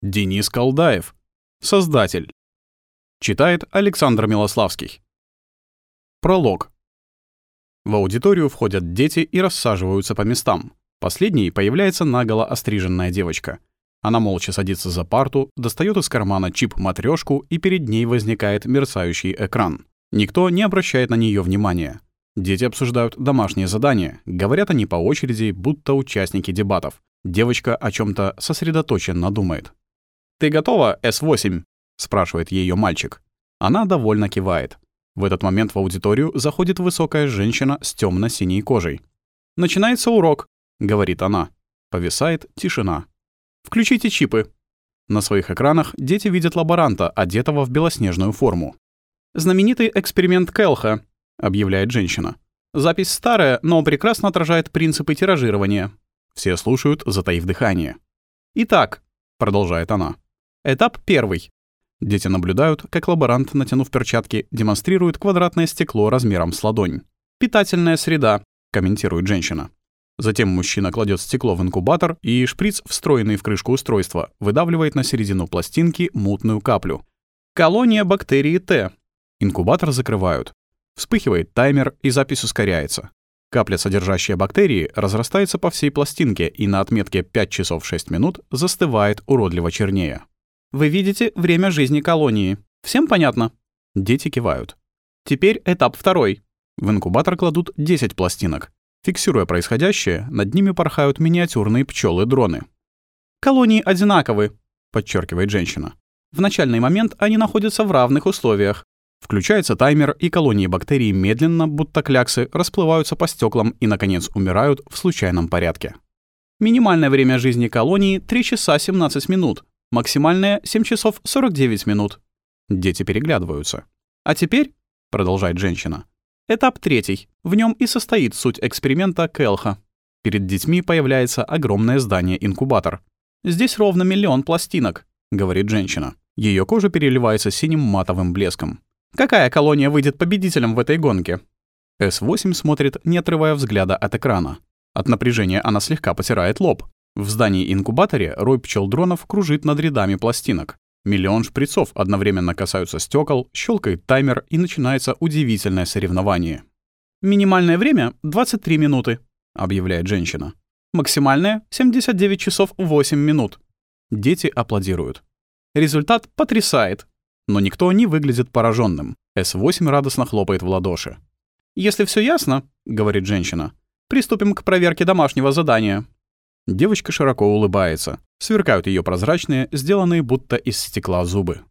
Денис Колдаев. Создатель. Читает Александр Милославский. Пролог. В аудиторию входят дети и рассаживаются по местам. Последней появляется наголо остриженная девочка. Она молча садится за парту, достает из кармана чип матрешку и перед ней возникает мерцающий экран. Никто не обращает на нее внимания. Дети обсуждают домашние задания, говорят они по очереди, будто участники дебатов. Девочка о чем то сосредоточенно думает. «Ты готова, С-8?» — спрашивает ее мальчик. Она довольно кивает. В этот момент в аудиторию заходит высокая женщина с темно синей кожей. «Начинается урок», — говорит она. Повисает тишина. «Включите чипы». На своих экранах дети видят лаборанта, одетого в белоснежную форму. «Знаменитый эксперимент Келха», — объявляет женщина. «Запись старая, но прекрасно отражает принципы тиражирования». Все слушают, затаив дыхание. «Итак», — продолжает она, — «этап первый. Дети наблюдают, как лаборант, натянув перчатки, демонстрирует квадратное стекло размером с ладонь. «Питательная среда», — комментирует женщина. Затем мужчина кладет стекло в инкубатор, и шприц, встроенный в крышку устройства, выдавливает на середину пластинки мутную каплю. «Колония бактерии Т». Инкубатор закрывают. Вспыхивает таймер, и запись ускоряется. Капля, содержащая бактерии, разрастается по всей пластинке и на отметке 5 часов 6 минут застывает уродливо чернее. Вы видите время жизни колонии. Всем понятно? Дети кивают. Теперь этап второй. В инкубатор кладут 10 пластинок. Фиксируя происходящее, над ними порхают миниатюрные пчелы дроны «Колонии одинаковы», — подчеркивает женщина. В начальный момент они находятся в равных условиях. Включается таймер, и колонии бактерий медленно, будто кляксы, расплываются по стеклам и, наконец, умирают в случайном порядке. Минимальное время жизни колонии — 3 часа 17 минут, максимальное — 7 часов 49 минут. Дети переглядываются. «А теперь», — продолжает женщина, — «этап третий. В нем и состоит суть эксперимента Келха. Перед детьми появляется огромное здание-инкубатор. Здесь ровно миллион пластинок», — говорит женщина. Ее кожа переливается синим матовым блеском. Какая колония выйдет победителем в этой гонке? С-8 смотрит, не отрывая взгляда от экрана. От напряжения она слегка потирает лоб. В здании-инкубаторе рой пчел-дронов кружит над рядами пластинок. Миллион шприцов одновременно касаются стекол, щелкает таймер и начинается удивительное соревнование. «Минимальное время — 23 минуты», — объявляет женщина. «Максимальное — 79 часов 8 минут». Дети аплодируют. Результат потрясает. Но никто не выглядит пораженным. С-8 радостно хлопает в ладоши. «Если все ясно», — говорит женщина, — «приступим к проверке домашнего задания». Девочка широко улыбается. Сверкают ее прозрачные, сделанные будто из стекла зубы.